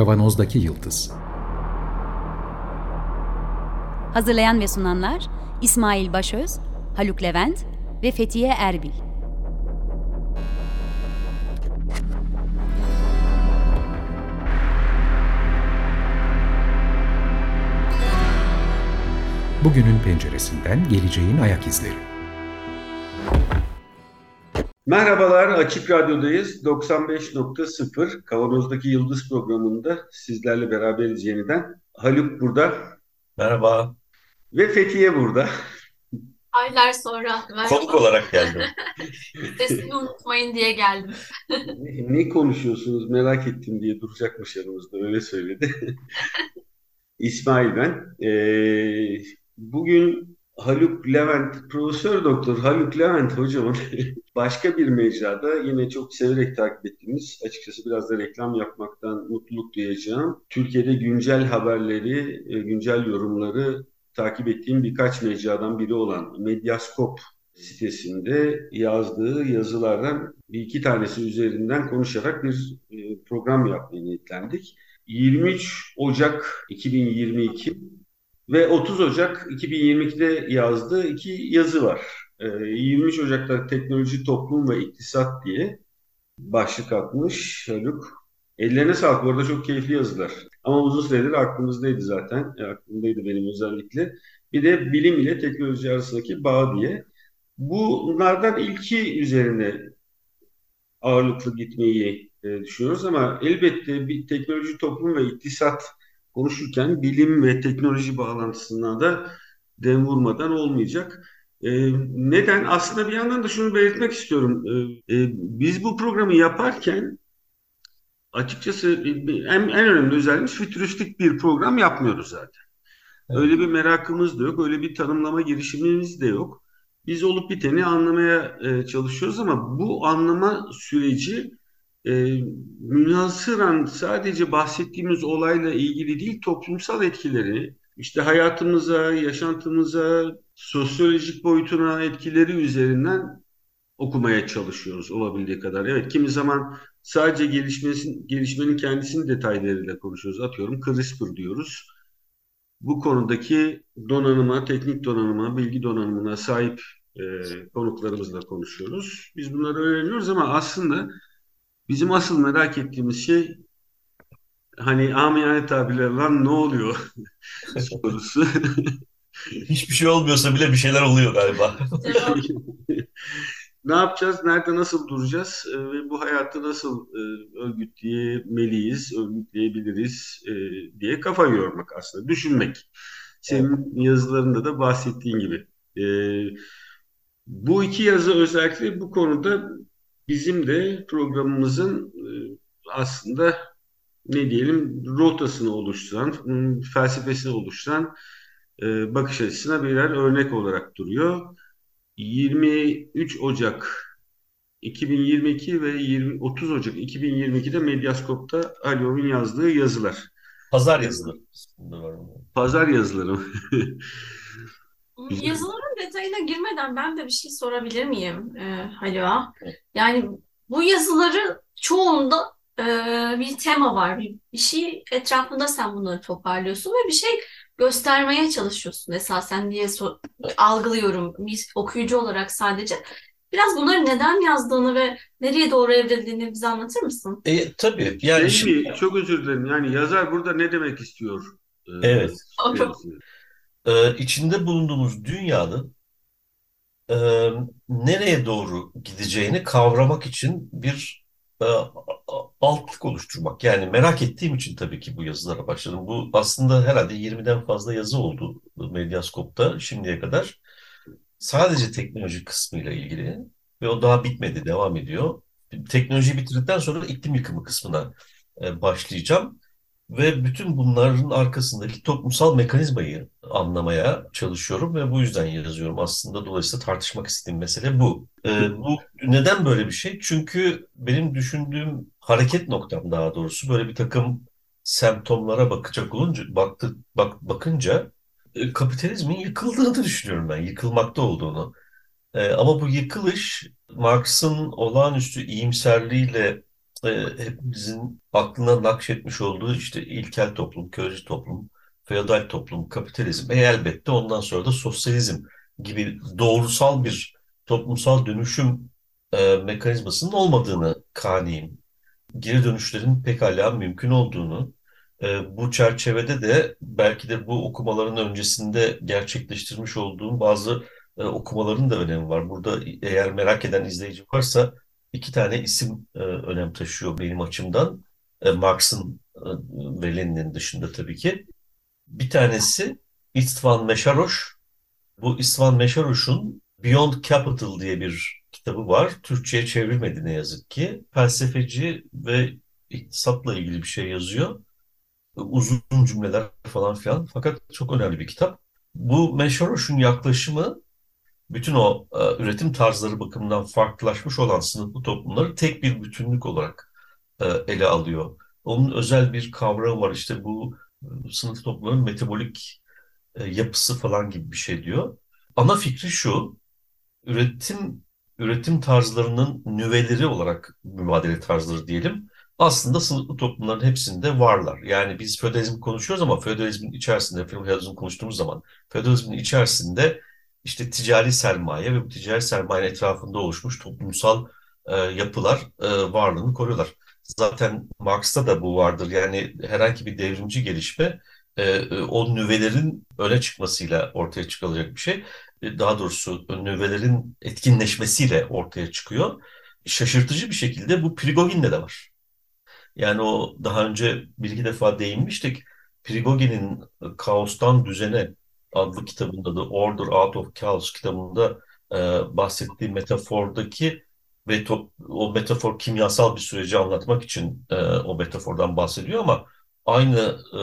Kavanozdaki Yıldız Hazırlayan ve sunanlar İsmail Başöz, Haluk Levent ve Fethiye Erbil. Bugünün penceresinden geleceğin ayak izleri. Merhabalar, Açık Radyo'dayız. 95.0 Kavanoz'daki Yıldız programında sizlerle beraberiz yeniden. Haluk burada. Merhaba. Ve Fethiye burada. Aylar sonra. Merhaba. Konuk olarak geldim. Sesini unutmayın diye geldim. ne, ne konuşuyorsunuz merak ettim diye duracakmış yanımızda öyle söyledi. İsmail ben. Ee, bugün Haluk Levent, Profesör Doktor Haluk Levent hocamın başka bir mecrada yine çok severek takip ettiğimiz, açıkçası biraz da reklam yapmaktan mutluluk duyacağım. Türkiye'de güncel haberleri, e, güncel yorumları takip ettiğim birkaç mecradan biri olan Medyaskop sitesinde yazdığı yazılardan bir iki tanesi üzerinden konuşarak bir e, program yapmaya niyetlendik. 23 Ocak 2022 ve 30 Ocak 2022'de yazdığı iki yazı var. 23 ee, Ocak'ta Teknoloji, Toplum ve İktisat diye başlık atmış Haluk. Ellerine sağlık. Bu arada çok keyifli yazılar. Ama uzun süredir aklımızdaydı zaten. E, aklımdaydı benim özellikle. Bir de bilim ile teknoloji arasındaki bağ diye. Bunlardan ilki üzerine ağırlıklı gitmeyi e, düşünüyoruz ama elbette bir teknoloji, toplum ve iktisat konuşurken bilim ve teknoloji bağlantısına da dem vurmadan olmayacak. E, neden? Aslında bir yandan da şunu belirtmek istiyorum. E, e, biz bu programı yaparken açıkçası en, en önemli özelliğimiz fütüristik bir program yapmıyoruz zaten. Öyle bir merakımız da yok, öyle bir tanımlama girişimimiz de yok. Biz olup biteni anlamaya e, çalışıyoruz ama bu anlama süreci e, münhasıran sadece bahsettiğimiz olayla ilgili değil toplumsal etkileri, işte hayatımıza, yaşantımıza, sosyolojik boyutuna etkileri üzerinden okumaya çalışıyoruz olabildiği kadar. Evet kimi zaman sadece gelişmesin, gelişmenin kendisinin detaylarıyla konuşuyoruz. Atıyorum CRISPR diyoruz. Bu konudaki donanıma, teknik donanıma, bilgi donanımına sahip e, konuklarımızla konuşuyoruz. Biz bunları öğreniyoruz ama aslında Bizim asıl merak ettiğimiz şey hani amiyane tabirle lan ne oluyor sorusu. Hiçbir şey olmuyorsa bile bir şeyler oluyor galiba. ne yapacağız? Nerede nasıl duracağız? E, ve bu hayatı nasıl e, örgütleyebiliriz, örgütleyebiliriz e, diye kafa yormak aslında. Düşünmek. Senin yazılarında da bahsettiğin gibi. E, bu iki yazı özellikle bu konuda bizim de programımızın e, aslında ne diyelim rotasını oluşturan, felsefesini oluşturan e, bakış açısına birer örnek olarak duruyor. 23 Ocak 2022 ve 20, 30 Ocak 2022'de Medyaskop'ta Alyov'un yazdığı yazılar. Pazar yazıları. Pazar yazıları. Yazıların detayına girmeden ben de bir şey sorabilir miyim e, Halua? Yani bu yazıların çoğunda e, bir tema var. Bir, bir şey etrafında sen bunları toparlıyorsun ve bir şey göstermeye çalışıyorsun esasen diye so algılıyorum bir okuyucu olarak sadece. Biraz bunları neden yazdığını ve nereye doğru evrildiğini bize anlatır mısın? E, tabii. Yani şey şimdi... Çok özür dilerim. Yani yazar burada ne demek istiyor? Ee, evet. Ee, içinde bulunduğumuz dünyanın e, nereye doğru gideceğini kavramak için bir e, altlık oluşturmak. Yani merak ettiğim için tabii ki bu yazılara başladım. Bu aslında herhalde 20'den fazla yazı oldu Medyaskop'ta şimdiye kadar. Sadece teknoloji kısmıyla ilgili ve o daha bitmedi, devam ediyor. Teknolojiyi bitirdikten sonra iklim yıkımı kısmına e, başlayacağım ve bütün bunların arkasındaki toplumsal mekanizmayı anlamaya çalışıyorum ve bu yüzden yazıyorum. Aslında dolayısıyla tartışmak istediğim mesele bu. Ee, bu neden böyle bir şey? Çünkü benim düşündüğüm hareket noktam daha doğrusu böyle bir takım semptomlara bakacak olunca baktı, bak, bakınca e, kapitalizmin yıkıldığını düşünüyorum ben, yıkılmakta olduğunu. E, ama bu yıkılış Marx'ın olağanüstü iyimserliğiyle hepimizin aklına nakşetmiş olduğu işte ilkel toplum, köleci toplum, feodal toplum, kapitalizm, e elbette ondan sonra da sosyalizm gibi doğrusal bir toplumsal dönüşüm e, mekanizmasının olmadığını kaniyim. Geri dönüşlerin pekala mümkün olduğunu, e, bu çerçevede de belki de bu okumaların öncesinde gerçekleştirmiş olduğum bazı e, okumaların da önemi var. Burada eğer merak eden izleyici varsa iki tane isim e, önem taşıyor benim açımdan. E, Marx'ın e, ve Lenin'in dışında tabii ki. Bir tanesi Istvan Meşaroş. Bu Istvan Meşaroş'un Beyond Capital diye bir kitabı var. Türkçe'ye çevrilmedi ne yazık ki. Felsefeci ve iktisatla ilgili bir şey yazıyor. Uzun cümleler falan filan. Fakat çok önemli bir kitap. Bu Meşaroş'un yaklaşımı bütün o e, üretim tarzları bakımından farklılaşmış olan sınıflı toplumları tek bir bütünlük olarak e, ele alıyor. Onun özel bir kavramı var işte bu e, sınıf toplumların metabolik e, yapısı falan gibi bir şey diyor. Ana fikri şu, üretim üretim tarzlarının nüveleri olarak mübadele tarzları diyelim. Aslında sınıflı toplumların hepsinde varlar. Yani biz feodalizm konuşuyoruz ama feodalizmin içerisinde, feodalizm konuştuğumuz zaman feodalizmin içerisinde işte ticari sermaye ve bu ticari sermayenin etrafında oluşmuş toplumsal e, yapılar e, varlığını koruyorlar. Zaten Marx'ta da bu vardır. Yani herhangi bir devrimci gelişme e, e o nüvelerin öne çıkmasıyla ortaya çıkılacak bir şey. E, daha doğrusu nüvelerin etkinleşmesiyle ortaya çıkıyor. Şaşırtıcı bir şekilde bu Prigogin'de de var. Yani o daha önce bir iki defa değinmiştik. Prigogin'in Kaostan Düzene adlı kitabında da Order Out of Chaos kitabında e, bahsettiği metafordaki ve to, o metafor kimyasal bir süreci anlatmak için e, o metafordan bahsediyor ama aynı e,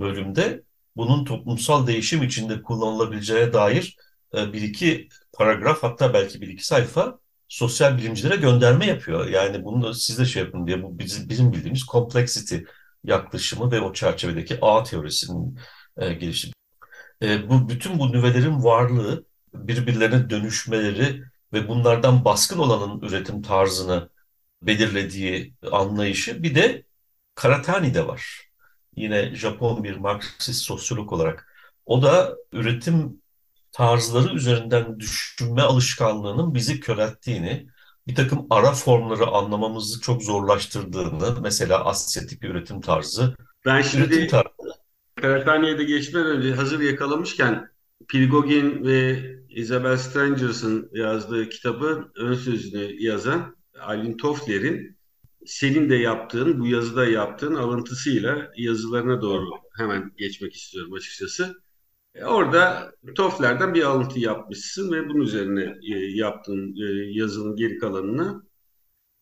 bölümde bunun toplumsal değişim içinde kullanılabileceğine dair e, bir iki paragraf hatta belki bir iki sayfa sosyal bilimcilere gönderme yapıyor. Yani bunu siz de şey yapın diye bu bizim, bizim bildiğimiz complexity yaklaşımı ve o çerçevedeki ağ teorisinin e, gelişimi e, bu bütün bu nüvelerin varlığı, birbirlerine dönüşmeleri ve bunlardan baskın olanın üretim tarzını belirlediği anlayışı bir de Karatani'de var. Yine Japon bir Marksist sosyolog olarak. O da üretim tarzları üzerinden düşünme alışkanlığının bizi körelttiğini, bir takım ara formları anlamamızı çok zorlaştırdığını, mesela asyetik bir üretim tarzı, ben şimdi üretim tarzı Karakhane'ye de geçmeden önce hazır yakalamışken Pilgogin ve Isabel Strangers'ın yazdığı kitabın ön sözünü yazan Alin Toffler'in senin de yaptığın, bu yazıda yaptığın alıntısıyla yazılarına doğru hemen geçmek istiyorum açıkçası. E, orada Toffler'den bir alıntı yapmışsın ve bunun üzerine e, yaptığın e, yazının geri kalanını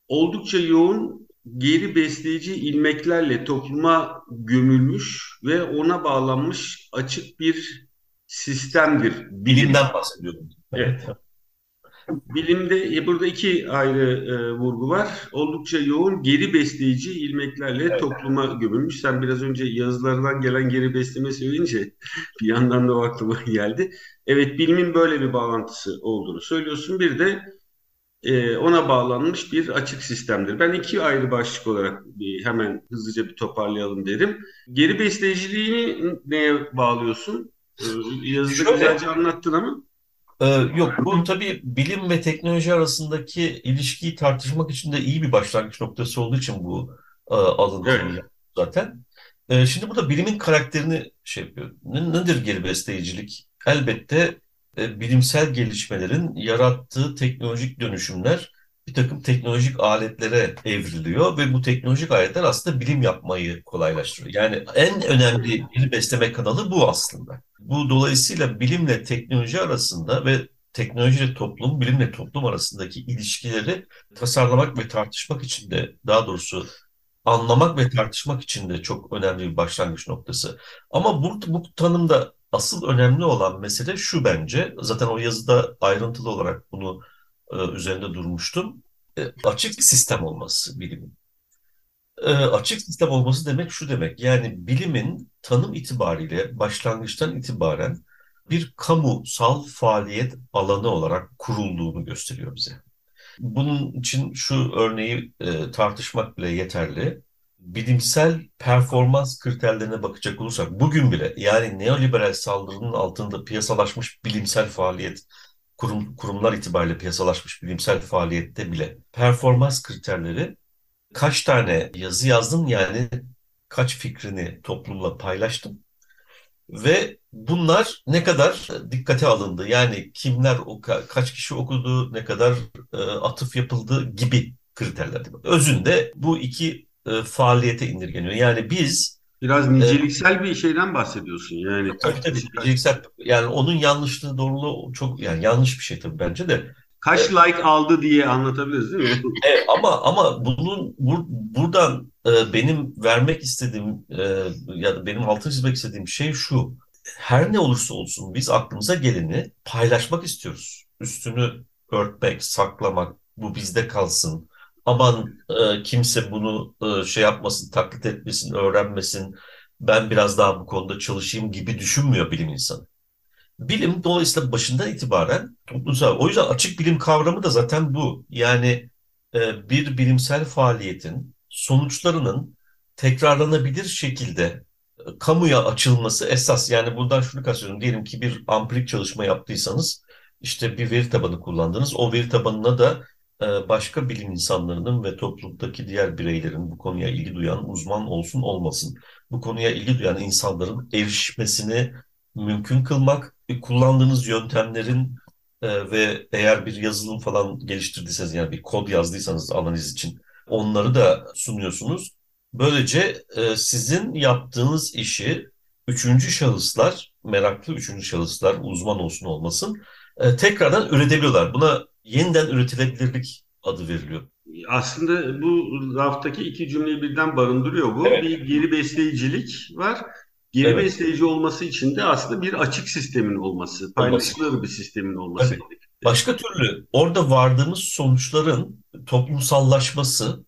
oldukça yoğun geri besleyici ilmeklerle topluma gömülmüş ve ona bağlanmış açık bir sistemdir. Bilimden bahsediyorum. Evet. Bilimde e, burada iki ayrı e, vurgu var. Oldukça yoğun geri besleyici ilmeklerle evet. topluma gömülmüş. Sen biraz önce yazılardan gelen geri besleme söyleyince bir yandan da o aklıma geldi. Evet bilimin böyle bir bağlantısı olduğunu söylüyorsun. Bir de e, ona bağlanmış bir açık sistemdir. Ben iki ayrı başlık olarak bir, hemen hızlıca bir toparlayalım derim. Geri besleyiciliğini neye bağlıyorsun? E, yazıda Şöyle, güzelce anlattın ama. E, yok bu tabii bilim ve teknoloji arasındaki ilişkiyi tartışmak için de iyi bir başlangıç noktası olduğu için bu e, alıntıyı evet. zaten. E, şimdi burada bilimin karakterini şey yapıyor. nedir geri besleyicilik? Elbette e, bilimsel gelişmelerin yarattığı teknolojik dönüşümler bir takım teknolojik aletlere evriliyor ve bu teknolojik aletler aslında bilim yapmayı kolaylaştırıyor. Yani en önemli bir besleme kanalı bu aslında. Bu dolayısıyla bilimle teknoloji arasında ve teknolojiyle toplum, bilimle toplum arasındaki ilişkileri tasarlamak ve tartışmak için de daha doğrusu anlamak ve tartışmak için de çok önemli bir başlangıç noktası. Ama bu, bu tanımda asıl önemli olan mesele şu bence. Zaten o yazıda ayrıntılı olarak bunu e, üzerinde durmuştum. E, açık sistem olması bilimin. E, açık sistem olması demek şu demek. Yani bilimin tanım itibariyle başlangıçtan itibaren bir kamusal faaliyet alanı olarak kurulduğunu gösteriyor bize. Bunun için şu örneği e, tartışmak bile yeterli. Bilimsel performans kriterlerine bakacak olursak bugün bile yani neoliberal saldırının altında piyasalaşmış bilimsel faaliyet kurum, kurumlar itibariyle piyasalaşmış bilimsel faaliyette bile performans kriterleri kaç tane yazı yazdım yani kaç fikrini toplumla paylaştım ve bunlar ne kadar dikkate alındı? Yani kimler, kaç kişi okudu, ne kadar e, atıf yapıldı gibi kriterler. Özünde bu iki e, faaliyete indirgeniyor. Yani biz Biraz niceliksel e, bir şeyden bahsediyorsun yani. Tabii tabii niceliksel yani onun yanlışlığı doğruluğu çok yani yanlış bir şey tabii bence de. Kaç e, like aldı diye anlatabiliriz değil mi? E, ama ama bunun bur, buradan e, benim vermek istediğim e, ya da benim altını çizmek istediğim şey şu. Her ne olursa olsun biz aklımıza geleni paylaşmak istiyoruz. Üstünü örtmek, saklamak, bu bizde kalsın. Aman e, kimse bunu e, şey yapmasın, taklit etmesin, öğrenmesin. Ben biraz daha bu konuda çalışayım gibi düşünmüyor bilim insanı. Bilim dolayısıyla başından itibaren toplumsal. O yüzden açık bilim kavramı da zaten bu. Yani e, bir bilimsel faaliyetin sonuçlarının tekrarlanabilir şekilde e, kamuya açılması esas. Yani buradan şunu kastediyorum. Diyelim ki bir ampirik çalışma yaptıysanız işte bir veri tabanı kullandınız. O veri tabanına da başka bilim insanlarının ve toplumdaki diğer bireylerin bu konuya ilgi duyan uzman olsun olmasın bu konuya ilgi duyan insanların erişmesini mümkün kılmak, kullandığınız yöntemlerin e, ve eğer bir yazılım falan geliştirdiyseniz yani bir kod yazdıysanız analiz için onları da sunuyorsunuz. Böylece e, sizin yaptığınız işi üçüncü şahıslar, meraklı üçüncü şahıslar uzman olsun olmasın e, tekrardan üretebiliyorlar. Buna yeniden üretilebilirlik adı veriliyor. Aslında bu raftaki iki cümleyi birden barındırıyor bu. Evet. Bir geri besleyicilik var. Geri evet. besleyici olması için de aslında bir açık sistemin olması, paylaşılır bir sistemin olması evet. gerekiyor. Başka türlü orada vardığımız sonuçların toplumsallaşması,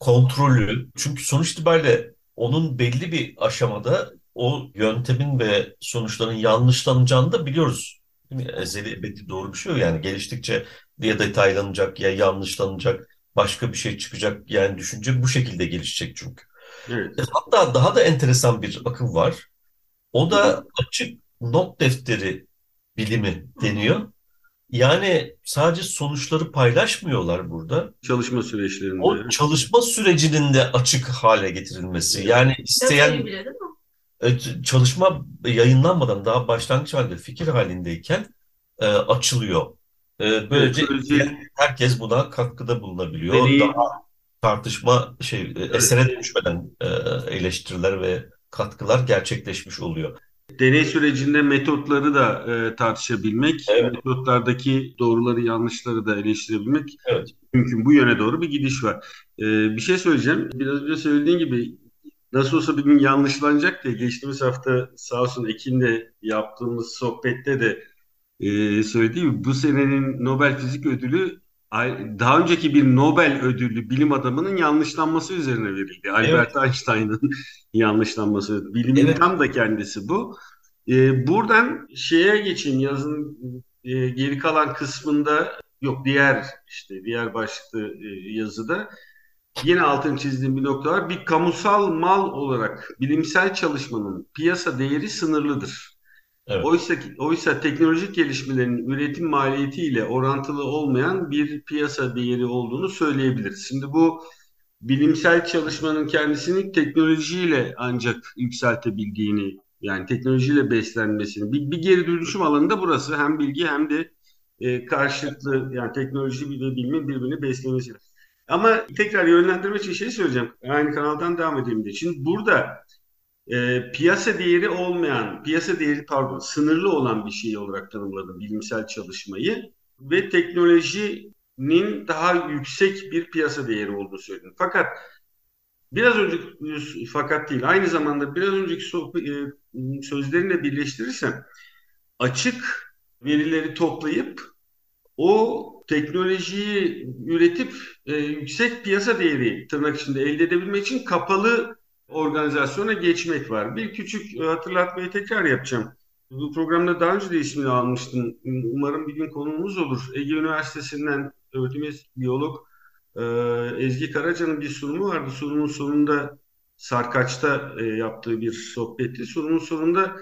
kontrolü, çünkü sonuç itibariyle onun belli bir aşamada o yöntemin ve sonuçların yanlışlanacağını da biliyoruz. Değil mi? Ezeli ebedi doğru bir şey yok. Yani geliştikçe ya detaylanacak ya yanlışlanacak, başka bir şey çıkacak. Yani düşünce bu şekilde gelişecek çünkü. Evet. E, hatta daha da enteresan bir akım var. O da açık not defteri bilimi deniyor. Yani sadece sonuçları paylaşmıyorlar burada. Çalışma süreçlerinde. O çalışma sürecinin de açık hale getirilmesi. Yani isteyen e, çalışma yayınlanmadan daha başlangıç halinde fikir halindeyken e, açılıyor. E, böylece herkes buna katkıda bulunabiliyor. Deneyim, daha tartışma şey e, esere dönüşmeden e, eleştiriler ve katkılar gerçekleşmiş oluyor. Deney sürecinde metotları da e, tartışabilmek, evet. metotlardaki doğruları yanlışları da eleştirebilmek evet. mümkün. Bu yöne doğru bir gidiş var. E, bir şey söyleyeceğim. Biraz önce söylediğin gibi nasıl olsa bir gün yanlışlanacak diye geçtiğimiz hafta sağ olsun Ekin'le yaptığımız sohbette de e, söylediği gibi bu senenin Nobel Fizik Ödülü daha önceki bir Nobel ödüllü bilim adamının yanlışlanması üzerine verildi. Albert evet. Einstein'ın yanlışlanması. Bilimin evet. tam da kendisi bu. Ee, buradan şeye geçeyim yazın e, geri kalan kısmında yok diğer işte diğer başlıklı e, yazıda yine altını çizdiğim bir nokta var. Bir kamusal mal olarak bilimsel çalışmanın piyasa değeri sınırlıdır. Evet. Oysa, oysa teknolojik gelişmelerin üretim maliyetiyle orantılı olmayan bir piyasa değeri olduğunu söyleyebiliriz. Şimdi bu bilimsel çalışmanın kendisini teknolojiyle ancak yükseltebildiğini yani teknolojiyle beslenmesini bir, bir geri dönüşüm alanında burası hem bilgi hem de e, karşılıklı yani teknoloji de bilimin birbirini beslemesi. Ama tekrar yönlendirme için şey söyleyeceğim. Aynı kanaldan devam edeyim diye. Şimdi burada e, piyasa değeri olmayan, piyasa değeri pardon sınırlı olan bir şey olarak tanımladım bilimsel çalışmayı ve teknolojinin daha yüksek bir piyasa değeri olduğunu söyledim. Fakat biraz önce fakat değil aynı zamanda biraz önceki sohbet, e, sözlerinle birleştirirsem açık verileri toplayıp o teknolojiyi üretip e, yüksek piyasa değeri tırnak içinde elde edebilmek için kapalı organizasyona geçmek var. Bir küçük e, hatırlatmayı tekrar yapacağım. Bu programda daha önce de ismini almıştım. Umarım bir gün konuğumuz olur. Ege Üniversitesi'nden öğretim biyolog e, Ezgi Karaca'nın bir sunumu vardı. Sunumun sonunda Sarkaç'ta e, yaptığı bir sohbetti. Sunumun sonunda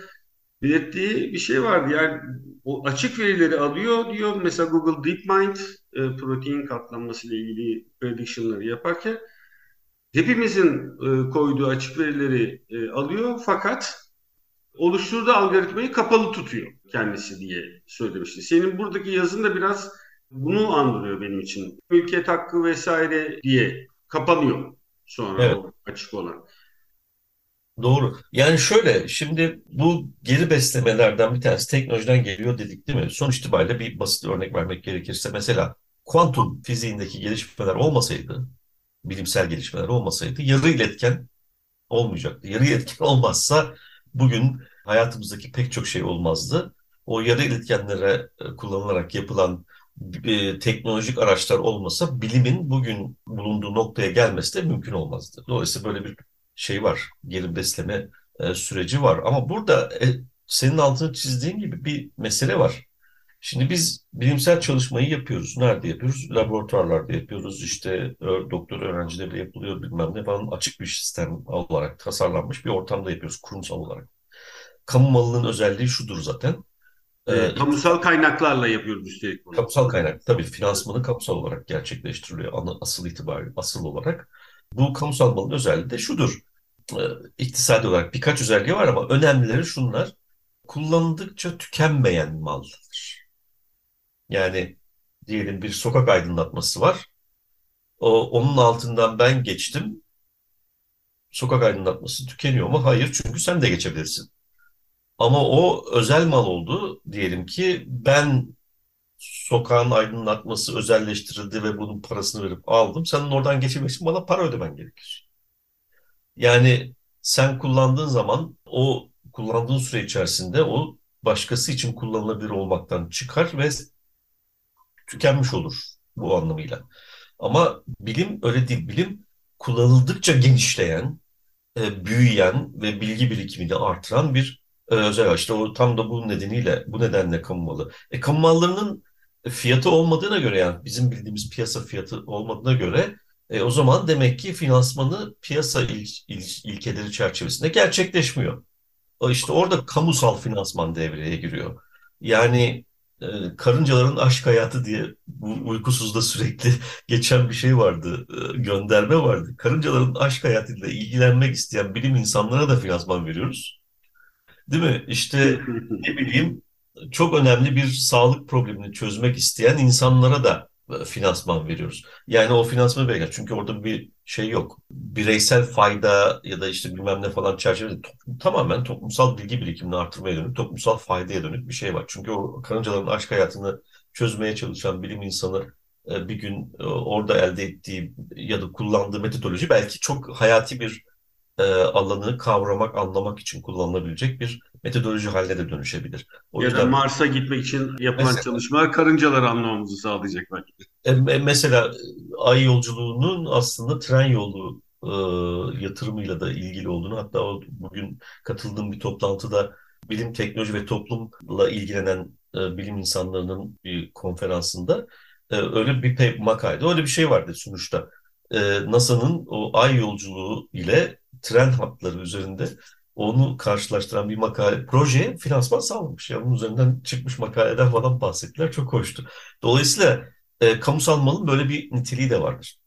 belirttiği bir şey vardı. Yani o açık verileri alıyor diyor. Mesela Google DeepMind protein katlanması ile ilgili prediction'ları yaparken hepimizin e, koyduğu açık verileri e, alıyor fakat oluşturduğu algoritmayı kapalı tutuyor kendisi diye söylemişti. Senin buradaki yazın da biraz bunu andırıyor benim için. Mülkiyet hakkı vesaire diye kapanıyor sonra evet. açık olan. Doğru. Yani şöyle şimdi bu geri beslemelerden bir tanesi teknolojiden geliyor dedik değil mi? Sonuç itibariyle bir basit örnek vermek gerekirse mesela kuantum fiziğindeki gelişmeler olmasaydı, bilimsel gelişmeler olmasaydı yarı iletken olmayacaktı. Yarı iletken olmazsa bugün hayatımızdaki pek çok şey olmazdı. O yarı iletkenlere e, kullanılarak yapılan e, teknolojik araçlar olmasa bilimin bugün bulunduğu noktaya gelmesi de mümkün olmazdı. Dolayısıyla böyle bir şey var, geri besleme e, süreci var. Ama burada senin altını çizdiğin gibi bir mesele var. Şimdi biz bilimsel çalışmayı yapıyoruz. Nerede yapıyoruz? Laboratuvarlarda yapıyoruz. İşte doktor öğrencilerle yapılıyor bilmem ne falan açık bir sistem olarak tasarlanmış bir ortamda yapıyoruz kurumsal olarak. Kamu malının özelliği şudur zaten. Ee, kamusal kaynaklarla yapıyoruz üstelik bunu. Kamusal kaynak tabii finansmanı kamusal olarak gerçekleştiriliyor asıl itibariyle asıl olarak. Bu kamusal malın özelliği de şudur. Ee, iktisadi olarak birkaç özelliği var ama önemlileri şunlar. Kullanıldıkça tükenmeyen maldır. Yani diyelim bir sokak aydınlatması var. O, onun altından ben geçtim. Sokak aydınlatması tükeniyor mu? Hayır çünkü sen de geçebilirsin. Ama o özel mal oldu. Diyelim ki ben sokağın aydınlatması özelleştirildi ve bunun parasını verip aldım. Senin oradan geçebilmek için bana para ödemen gerekir. Yani sen kullandığın zaman o kullandığın süre içerisinde o başkası için kullanılabilir olmaktan çıkar ve tükenmiş olur bu anlamıyla. Ama bilim öyle değil. Bilim kullanıldıkça genişleyen, e, büyüyen ve bilgi birikimini artıran bir e, özel işte o tam da bu nedeniyle bu nedenle kamu malı. E, kamu mallarının fiyatı olmadığına göre yani bizim bildiğimiz piyasa fiyatı olmadığına göre e, o zaman demek ki finansmanı piyasa il, il, ilkeleri çerçevesinde gerçekleşmiyor. İşte orada kamusal finansman devreye giriyor. Yani e, karıncaların aşk hayatı diye bu uykusuzda sürekli geçen bir şey vardı, e, gönderme vardı. Karıncaların aşk hayatıyla ilgilenmek isteyen bilim insanlara da finansman veriyoruz. Değil mi? İşte ne bileyim çok önemli bir sağlık problemini çözmek isteyen insanlara da finansman veriyoruz. Yani o finansmanı bekler. Çünkü orada bir şey yok. Bireysel fayda ya da işte bilmem ne falan çerçevede toplum, tamamen toplumsal bilgi birikimini artırmaya dönük, toplumsal faydaya dönük bir şey var. Çünkü o karıncaların aşk hayatını çözmeye çalışan bilim insanı e, bir gün e, orada elde ettiği ya da kullandığı metodoloji belki çok hayati bir e, alanı kavramak, anlamak için kullanılabilecek bir metodoloji haline de dönüşebilir. O ya yüzden, da Mars'a gitmek için yapılan mesela, çalışmalar karıncaları anlamamızı sağlayacak belki E, mesela ay yolculuğunun aslında tren yolu e, yatırımıyla da ilgili olduğunu hatta bugün katıldığım bir toplantıda bilim, teknoloji ve toplumla ilgilenen e, bilim insanlarının bir konferansında e, öyle bir makalede öyle bir şey vardı sonuçta. E, NASA'nın o ay yolculuğu ile tren hatları üzerinde onu karşılaştıran bir makale, proje finansman sağlamış. Yani bunun üzerinden çıkmış makaleden falan bahsettiler. Çok hoştu. Dolayısıyla e, kamusal malın böyle bir niteliği de vardır.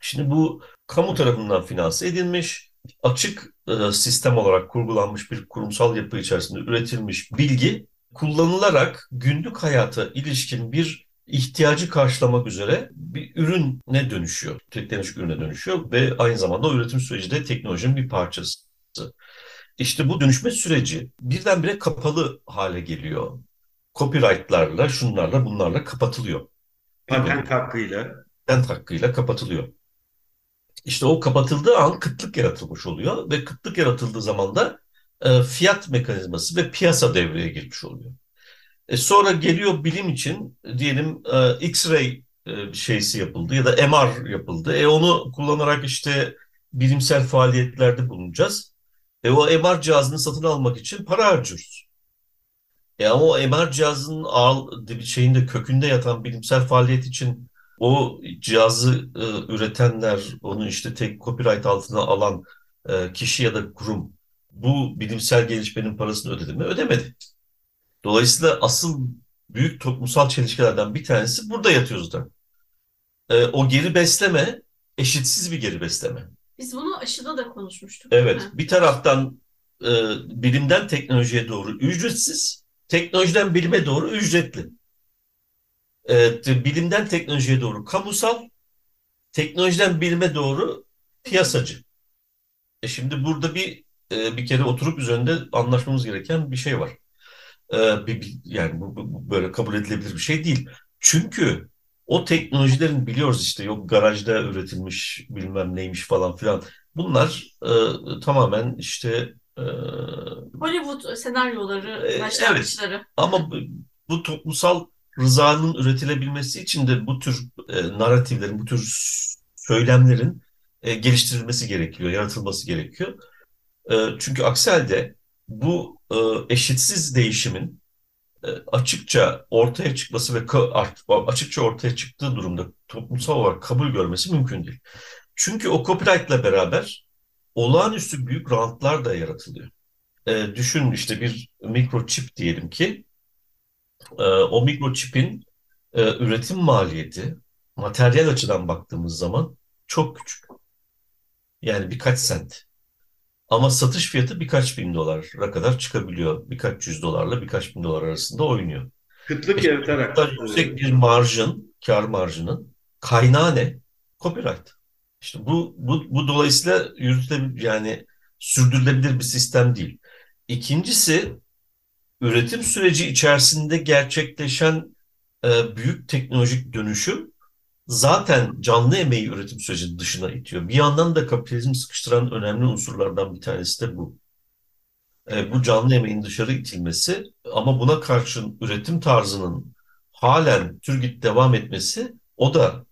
Şimdi bu kamu tarafından finanse edilmiş, açık e, sistem olarak kurgulanmış bir kurumsal yapı içerisinde üretilmiş bilgi kullanılarak günlük hayata ilişkin bir ihtiyacı karşılamak üzere bir ürüne dönüşüyor. Teknolojik ürüne dönüşüyor ve aynı zamanda o üretim süreci de teknolojinin bir parçası. İşte bu dönüşme süreci birdenbire kapalı hale geliyor. Copyright'larla, şunlarla, bunlarla kapatılıyor. Patent hakkıyla. Patent hakkıyla kapatılıyor. İşte o kapatıldığı an kıtlık yaratılmış oluyor ve kıtlık yaratıldığı zaman da e, fiyat mekanizması ve piyasa devreye girmiş oluyor. E sonra geliyor bilim için diyelim e, X-ray e, şeysi yapıldı ya da MR yapıldı. E onu kullanarak işte bilimsel faaliyetlerde bulunacağız. E o MR cihazını satın almak için para harcıyoruz. E ama o MR cihazının ağır, şeyinde kökünde yatan bilimsel faaliyet için o cihazı e, üretenler, onu işte tek copyright altına alan e, kişi ya da kurum bu bilimsel gelişmenin parasını ödedi mi? Ödemedi. Dolayısıyla asıl büyük toplumsal çelişkilerden bir tanesi burada yatıyor zaten. E, o geri besleme eşitsiz bir geri besleme. Biz bunu aşıda da konuşmuştuk. Evet, bir taraftan e, bilimden teknolojiye doğru ücretsiz, teknolojiden bilime doğru ücretli. E, bilimden teknolojiye doğru kamusal, teknolojiden bilime doğru piyasacı. E şimdi burada bir e, bir kere oturup üzerinde anlaşmamız gereken bir şey var. E, bir, yani bu, bu böyle kabul edilebilir bir şey değil. Çünkü o teknolojilerin biliyoruz işte yok garajda üretilmiş bilmem neymiş falan filan. Bunlar e, tamamen işte e, Hollywood senaryoları, E, başlangıçları. evet. ama bu, bu toplumsal rızanın üretilebilmesi için de bu tür e, narratiflerin, bu tür söylemlerin e, geliştirilmesi gerekiyor, yaratılması gerekiyor. E, çünkü aksi halde bu e, eşitsiz değişimin e, açıkça ortaya çıkması ve açıkça ortaya çıktığı durumda toplumsal olarak kabul görmesi mümkün değil. Çünkü o copyright'la beraber olağanüstü büyük rantlar da yaratılıyor. E, düşün işte bir mikroçip diyelim ki e, o mikroçipin e, üretim maliyeti materyal açıdan baktığımız zaman çok küçük. Yani birkaç sent. Ama satış fiyatı birkaç bin dolara kadar çıkabiliyor. Birkaç yüz dolarla birkaç bin dolar arasında oynuyor. Kıtlık İşte yaratarak. yüksek bir marjın, kar marjının kaynağı ne? Copyright. İşte bu, bu, bu dolayısıyla yürütülebilir yani sürdürülebilir bir sistem değil. İkincisi üretim süreci içerisinde gerçekleşen e, büyük teknolojik dönüşüm zaten canlı emeği üretim süreci dışına itiyor. Bir yandan da kapitalizmi sıkıştıran önemli unsurlardan bir tanesi de bu. E, bu canlı emeğin dışarı itilmesi ama buna karşın üretim tarzının halen Türgit devam etmesi o da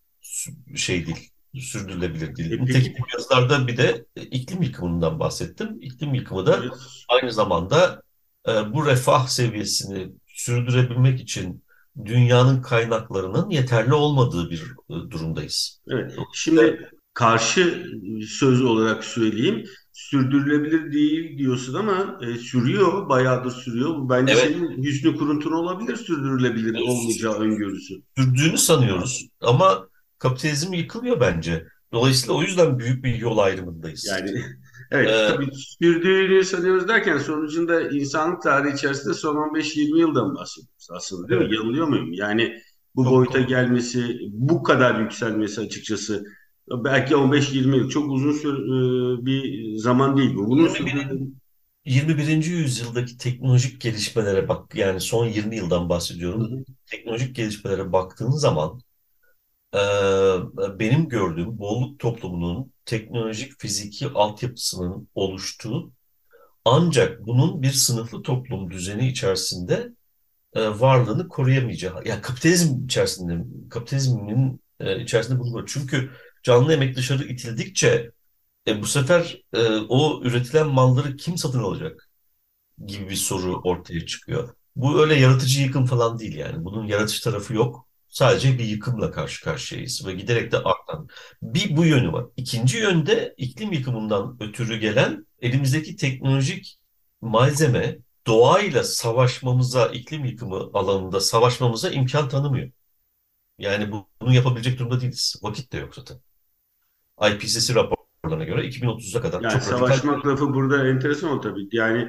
şey değil, sürdürülebilir değil. E, Nitekim bu yazılarda bir de iklim yıkımından bahsettim. İklim yıkımı da aynı zamanda e, bu refah seviyesini sürdürebilmek için dünyanın kaynaklarının yeterli olmadığı bir e, durumdayız. Evet. Şimdi karşı söz olarak söyleyeyim. Sürdürülebilir değil diyorsun ama e, sürüyor, bayağıdır sürüyor. Bu Bence Evet. senin hüsnü kuruntun olabilir sürdürülebilir olmayacağı öngörüsü. Sürdüğünü sanıyoruz ama kapitalizm yıkılıyor bence. Dolayısıyla o yüzden büyük bir yol ayrımındayız. Yani evet Ee, tabii sürdüğünü sanıyoruz derken sonucunda insanlık tarihi içerisinde son 15-20 yıldan bahsediyoruz aslında değil mi? Evet. Yanılıyor muyum? Yani bu Çok boyuta doğru. gelmesi, bu kadar yükselmesi açıkçası belki 15-20 yıl çok uzun süre, e, bir zaman değil bu. Bunun 21. sürdürülebilir 21. yüzyıldaki teknolojik gelişmelere bak yani son 20 yıldan bahsediyorum. Hı hı. Teknolojik gelişmelere baktığın zaman e, benim gördüğüm bolluk toplumunun teknolojik fiziki altyapısının oluştuğu ancak bunun bir sınıflı toplum düzeni içerisinde e, varlığını koruyamayacağı. Yani kapitalizm içerisinde, kapitalizmin e, içerisinde bunu var. Çünkü canlı emek dışarı itildikçe e, bu sefer e, o üretilen malları kim satın alacak gibi bir soru ortaya çıkıyor. Bu öyle yaratıcı yıkım falan değil yani. Bunun yaratıcı tarafı yok. Sadece bir yıkımla karşı karşıyayız ve giderek de artan. Bir bu yönü var. İkinci yönde iklim yıkımından ötürü gelen elimizdeki teknolojik malzeme doğayla savaşmamıza, iklim yıkımı alanında savaşmamıza imkan tanımıyor. Yani bu- bunu yapabilecek durumda değiliz. Vakit de yok zaten. IPCC raporlarına göre 2030'a kadar Yani çok radikal savaşmak lafı burada enteresan oldu tabii. Yani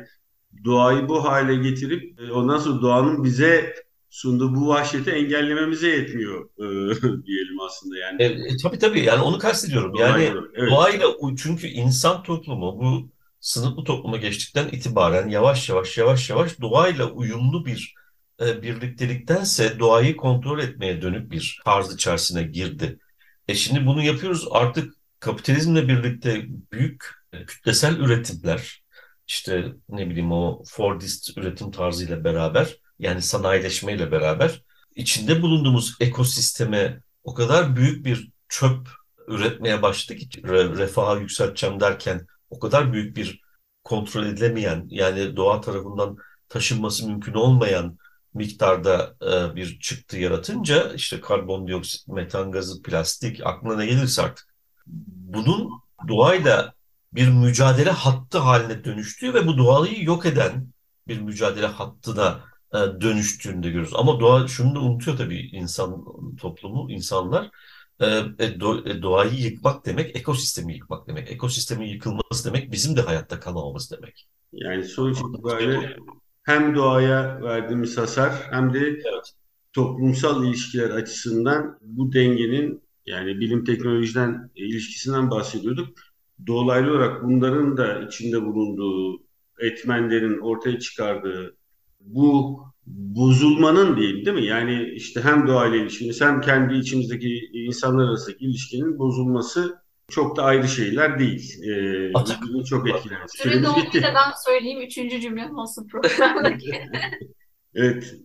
doğayı bu hale getirip e, ondan sonra doğanın bize sunduğu bu vahşeti engellememize yetmiyor e, diyelim aslında yani. E, e, tabii tabii yani onu kastediyorum. Yani Doğayla, evet. doğayla çünkü insan toplumu bu sınıflı topluma geçtikten itibaren yavaş yavaş yavaş yavaş doğayla uyumlu bir e, birlikteliktense doğayı kontrol etmeye dönük bir tarz içerisine girdi. E şimdi bunu yapıyoruz artık kapitalizmle birlikte büyük e, kütlesel üretimler işte ne bileyim o Fordist üretim tarzıyla beraber yani sanayileşmeyle beraber içinde bulunduğumuz ekosisteme o kadar büyük bir çöp üretmeye başladı ki re- refahı yükselteceğim derken o kadar büyük bir kontrol edilemeyen yani doğa tarafından taşınması mümkün olmayan miktarda e, bir çıktı yaratınca işte karbondioksit, metan gazı, plastik aklına ne gelirse artık. Bunun doğayla bir mücadele hattı haline dönüştüğü ve bu doğayı yok eden bir mücadele hattına dönüştüğünü de görüyoruz. Ama doğa şunu da unutuyor tabii insan toplumu, insanlar. E, e, do, e, doğayı yıkmak demek ekosistemi yıkmak demek. Ekosistemin yıkılması demek bizim de hayatta kalamamız demek. Yani sonuç itibariyle hem doğaya verdiğimiz hasar hem de Evet. toplumsal ilişkiler açısından bu dengenin yani bilim teknolojiden ilişkisinden bahsediyorduk. Dolaylı olarak bunların da içinde bulunduğu etmenlerin ortaya çıkardığı bu bozulmanın diyeyim değil mi? Yani işte hem doğayla ilişkimiz hem kendi içimizdeki insanlar arasındaki ilişkinin bozulması çok da ayrı şeyler değil. Ee, çok etkiler. Süre bitti. dolunca ben söyleyeyim üçüncü cümlem olsun programdaki. Evet,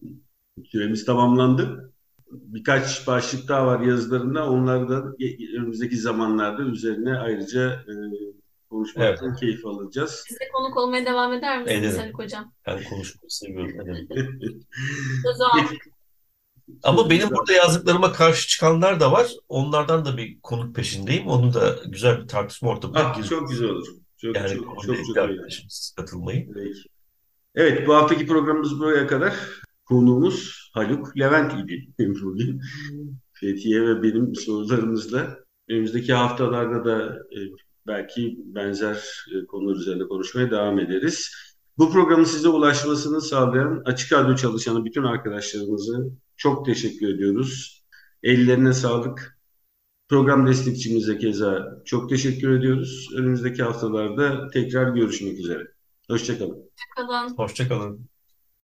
süremiz tamamlandı. Birkaç başlık daha var yazılarında. Onları da önümüzdeki zamanlarda üzerine ayrıca e, konuşmaktan keyif alacağız. Size konuk olmaya devam eder misiniz Ederim. Haluk Hocam? Ben konuşmayı seviyorum. evet. Zaman Ama benim burada yazdıklarıma karşı çıkanlar da var. Onlardan da bir konuk peşindeyim. Onu da güzel bir tartışma ortamına Ah, gireceğiz. çok güzel olur. Çok Yani çok çok çok arkadaşımız katılmayı. Peki. Evet, bu haftaki programımız buraya kadar. Konuğumuz Haluk Levent idi bugün. Fethiye ve benim sorularımızla. Önümüzdeki haftalarda da e, belki benzer e, konular üzerinde konuşmaya devam ederiz. Bu programın size ulaşmasını sağlayan Açık Radyo çalışanı bütün arkadaşlarımızı çok teşekkür ediyoruz. Ellerine sağlık. Program destekçimize keza çok teşekkür ediyoruz. Önümüzdeki haftalarda tekrar görüşmek üzere. Hoşçakalın. kalan Hoşçakalın.